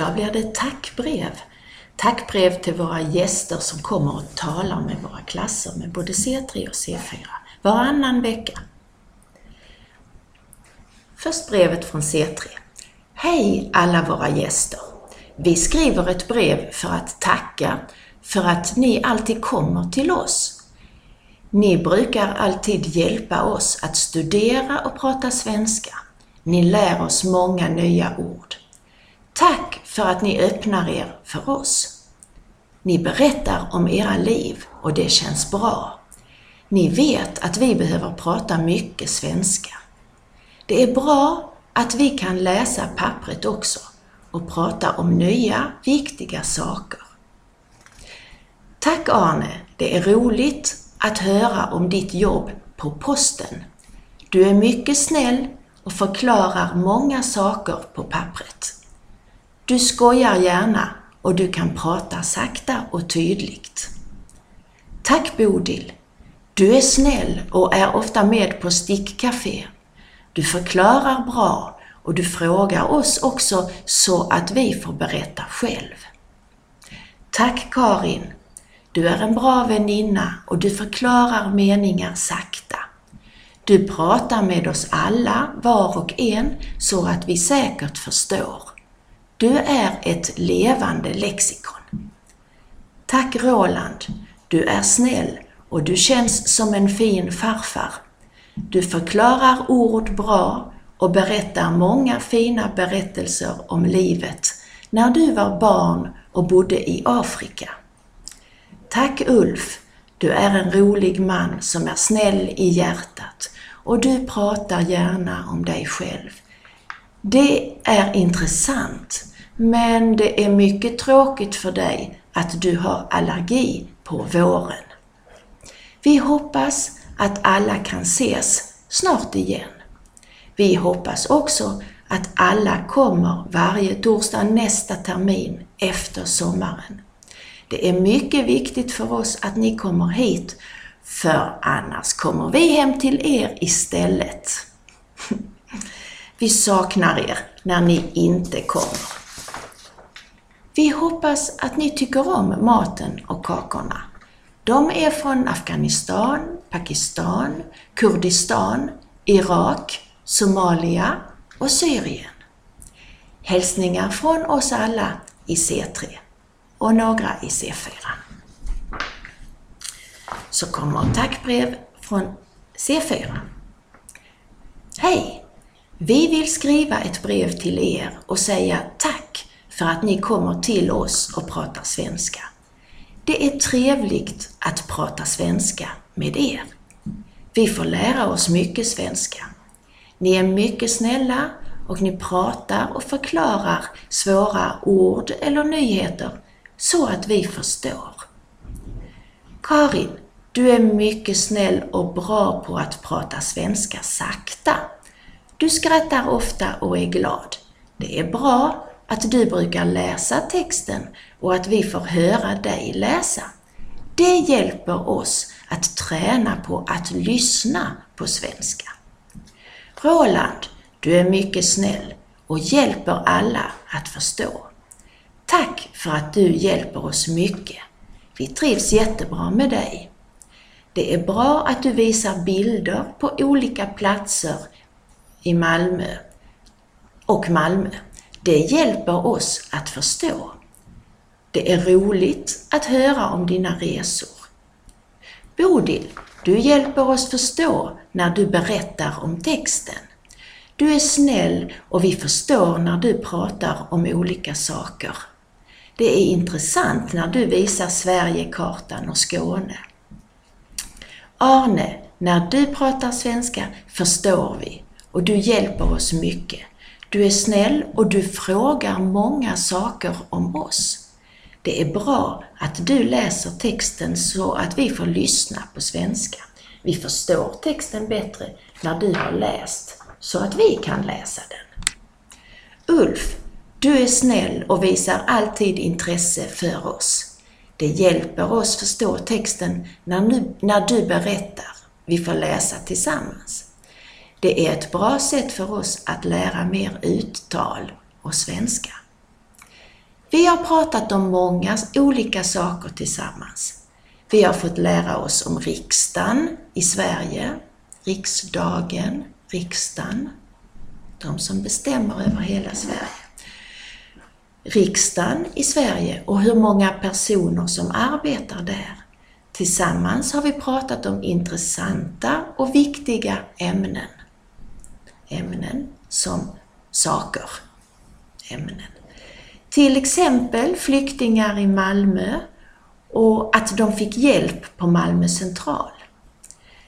Idag blir det tackbrev. Tackbrev till våra gäster som kommer och talar med våra klasser med både C3 och C4 varannan vecka. Först brevet från C3. Hej alla våra gäster! Vi skriver ett brev för att tacka för att ni alltid kommer till oss. Ni brukar alltid hjälpa oss att studera och prata svenska. Ni lär oss många nya ord. För att ni öppnar er för oss. Ni berättar om era liv och det känns bra. Ni vet att vi behöver prata mycket svenska. Det är bra att vi kan läsa pappret också och prata om nya, viktiga saker. Tack Arne, det är roligt att höra om ditt jobb på posten. Du är mycket snäll och förklarar många saker på pappret. Du skojar gärna och du kan prata sakta och tydligt. Tack Bodil! Du är snäll och är ofta med på stickcafé. Du förklarar bra och du frågar oss också så att vi får berätta själv. Tack Karin! Du är en bra väninna och du förklarar meningar sakta. Du pratar med oss alla, var och en, så att vi säkert förstår. Du är ett levande lexikon. Tack Roland! Du är snäll och du känns som en fin farfar. Du förklarar ord bra och berättar många fina berättelser om livet när du var barn och bodde i Afrika. Tack Ulf! Du är en rolig man som är snäll i hjärtat och du pratar gärna om dig själv. Det är intressant, men det är mycket tråkigt för dig att du har allergi på våren. Vi hoppas att alla kan ses snart igen. Vi hoppas också att alla kommer varje torsdag nästa termin efter sommaren. Det är mycket viktigt för oss att ni kommer hit, för annars kommer vi hem till er istället. Vi saknar er när ni inte kommer. Vi hoppas att ni tycker om maten och kakorna. De är från Afghanistan, Pakistan, Kurdistan, Irak, Somalia och Syrien. Hälsningar från oss alla i C3 och några i C4. Så kommer tackbrev från C4. Hej! Vi vill skriva ett brev till er och säga tack för att ni kommer till oss och pratar svenska. Det är trevligt att prata svenska med er. Vi får lära oss mycket svenska. Ni är mycket snälla och ni pratar och förklarar svåra ord eller nyheter så att vi förstår. Karin, du är mycket snäll och bra på att prata svenska sakta. Du skrattar ofta och är glad. Det är bra att du brukar läsa texten och att vi får höra dig läsa. Det hjälper oss att träna på att lyssna på svenska. Roland, du är mycket snäll och hjälper alla att förstå. Tack för att du hjälper oss mycket. Vi trivs jättebra med dig. Det är bra att du visar bilder på olika platser i Malmö och Malmö. Det hjälper oss att förstå. Det är roligt att höra om dina resor. Bodil, du hjälper oss förstå när du berättar om texten. Du är snäll och vi förstår när du pratar om olika saker. Det är intressant när du visar Sverigekartan och Skåne. Arne, när du pratar svenska förstår vi och du hjälper oss mycket. Du är snäll och du frågar många saker om oss. Det är bra att du läser texten så att vi får lyssna på svenska. Vi förstår texten bättre när du har läst så att vi kan läsa den. Ulf, du är snäll och visar alltid intresse för oss. Det hjälper oss förstå texten när du, när du berättar. Vi får läsa tillsammans. Det är ett bra sätt för oss att lära mer uttal och svenska. Vi har pratat om många olika saker tillsammans. Vi har fått lära oss om riksdagen i Sverige, riksdagen, riksdagen, de som bestämmer över hela Sverige. Riksdagen i Sverige och hur många personer som arbetar där. Tillsammans har vi pratat om intressanta och viktiga ämnen. Ämnen som saker. Ämnen. Till exempel flyktingar i Malmö och att de fick hjälp på Malmö central.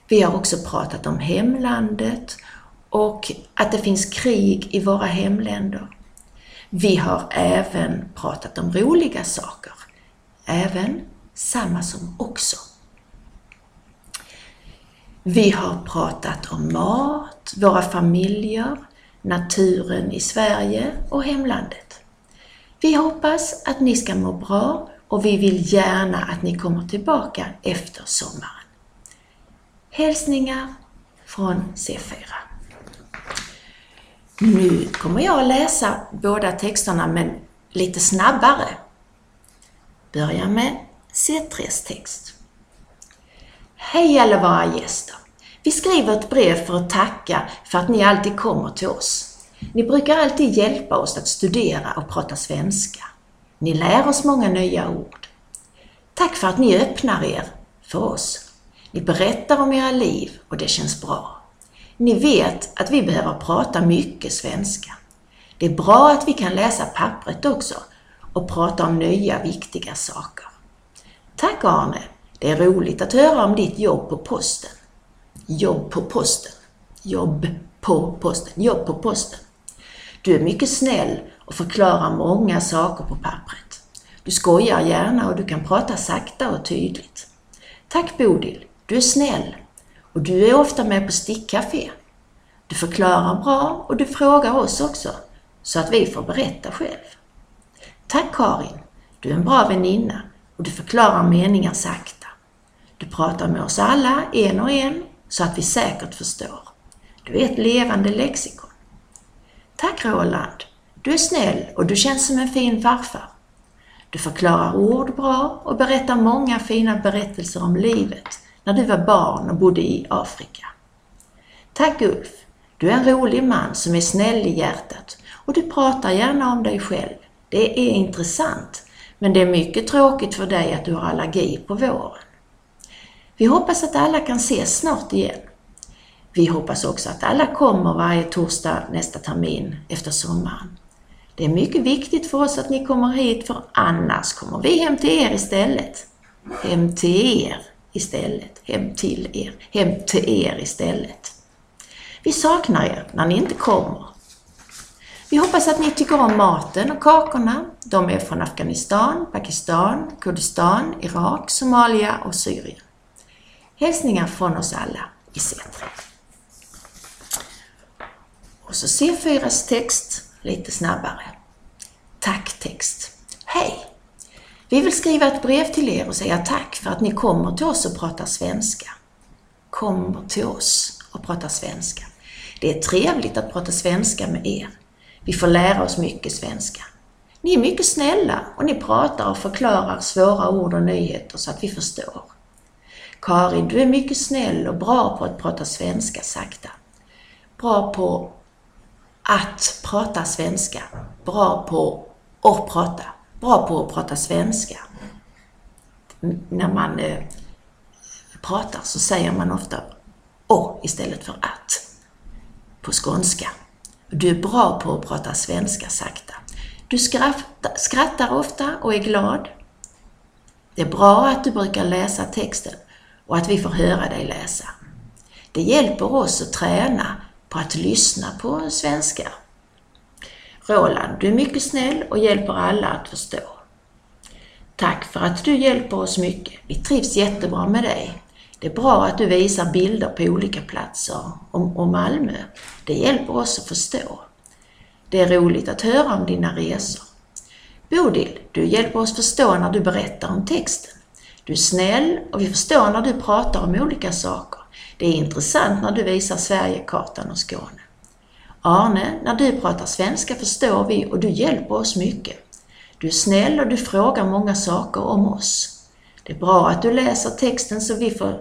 Vi har också pratat om hemlandet och att det finns krig i våra hemländer. Vi har även pratat om roliga saker. Även samma som också. Vi har pratat om mat, våra familjer, naturen i Sverige och hemlandet. Vi hoppas att ni ska må bra och vi vill gärna att ni kommer tillbaka efter sommaren. Hälsningar från C4. Nu kommer jag att läsa båda texterna men lite snabbare. Börja med C3s text. Hej alla våra gäster! Vi skriver ett brev för att tacka för att ni alltid kommer till oss. Ni brukar alltid hjälpa oss att studera och prata svenska. Ni lär oss många nya ord. Tack för att ni öppnar er för oss. Ni berättar om era liv och det känns bra. Ni vet att vi behöver prata mycket svenska. Det är bra att vi kan läsa pappret också och prata om nya viktiga saker. Tack Arne! Det är roligt att höra om ditt jobb på posten. Jobb på posten. Jobb på posten. Jobb på posten. Du är mycket snäll och förklarar många saker på pappret. Du skojar gärna och du kan prata sakta och tydligt. Tack Bodil, du är snäll och du är ofta med på stickcafé. Du förklarar bra och du frågar oss också, så att vi får berätta själv. Tack Karin, du är en bra väninna och du förklarar meningar sakta. Du pratar med oss alla en och en så att vi säkert förstår. Du är ett levande lexikon. Tack Roland, du är snäll och du känns som en fin farfar. Du förklarar ord bra och berättar många fina berättelser om livet när du var barn och bodde i Afrika. Tack Ulf, du är en rolig man som är snäll i hjärtat och du pratar gärna om dig själv. Det är intressant, men det är mycket tråkigt för dig att du har allergi på våren. Vi hoppas att alla kan ses snart igen. Vi hoppas också att alla kommer varje torsdag nästa termin efter sommaren. Det är mycket viktigt för oss att ni kommer hit för annars kommer vi hem till er istället. Hem till er istället. Hem till er. Hem till er istället. Vi saknar er när ni inte kommer. Vi hoppas att ni tycker om maten och kakorna. De är från Afghanistan, Pakistan, Kurdistan, Irak, Somalia och Syrien. Hälsningar från oss alla i C3. Och så C4s text lite snabbare. Tacktext. Hej! Vi vill skriva ett brev till er och säga tack för att ni kommer till oss och pratar svenska. Kommer till oss och pratar svenska. Det är trevligt att prata svenska med er. Vi får lära oss mycket svenska. Ni är mycket snälla och ni pratar och förklarar svåra ord och nyheter så att vi förstår. Karin, du är mycket snäll och bra på att prata svenska sakta. Bra på att prata svenska. Bra på att prata. Bra på att prata svenska. När man eh, pratar så säger man ofta å istället för att på skånska. Du är bra på att prata svenska sakta. Du skrattar, skrattar ofta och är glad. Det är bra att du brukar läsa texten och att vi får höra dig läsa. Det hjälper oss att träna på att lyssna på svenska. Roland, du är mycket snäll och hjälper alla att förstå. Tack för att du hjälper oss mycket. Vi trivs jättebra med dig. Det är bra att du visar bilder på olika platser om, Malmö. Det hjälper oss att förstå. Det är roligt att höra om dina resor. Bodil, du hjälper oss förstå när du berättar om texten. Du är snäll och vi förstår när du pratar om olika saker. Det är intressant när du visar Sverigekartan och Skåne. Arne, när du pratar svenska förstår vi och du hjälper oss mycket. Du är snäll och du frågar många saker om oss. Det är bra att du läser texten så vi får,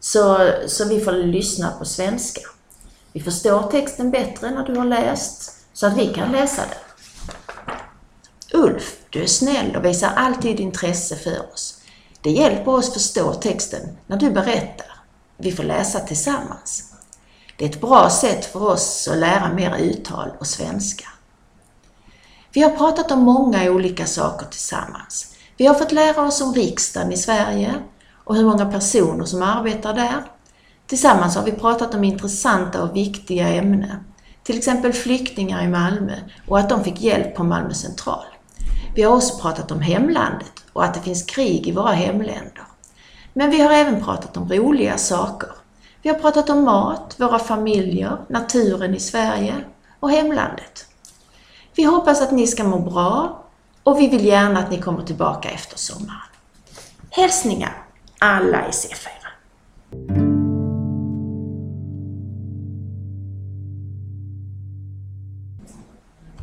så, så vi får lyssna på svenska. Vi förstår texten bättre när du har läst, så att vi kan läsa den. Ulf, du är snäll och visar alltid intresse för oss. Det hjälper oss förstå texten när du berättar. Vi får läsa tillsammans. Det är ett bra sätt för oss att lära mer uttal och svenska. Vi har pratat om många olika saker tillsammans. Vi har fått lära oss om riksdagen i Sverige och hur många personer som arbetar där. Tillsammans har vi pratat om intressanta och viktiga ämnen. Till exempel flyktingar i Malmö och att de fick hjälp på Malmö central. Vi har också pratat om hemlandet och att det finns krig i våra hemländer. Men vi har även pratat om roliga saker. Vi har pratat om mat, våra familjer, naturen i Sverige och hemlandet. Vi hoppas att ni ska må bra och vi vill gärna att ni kommer tillbaka efter sommaren. Hälsningar alla i C4.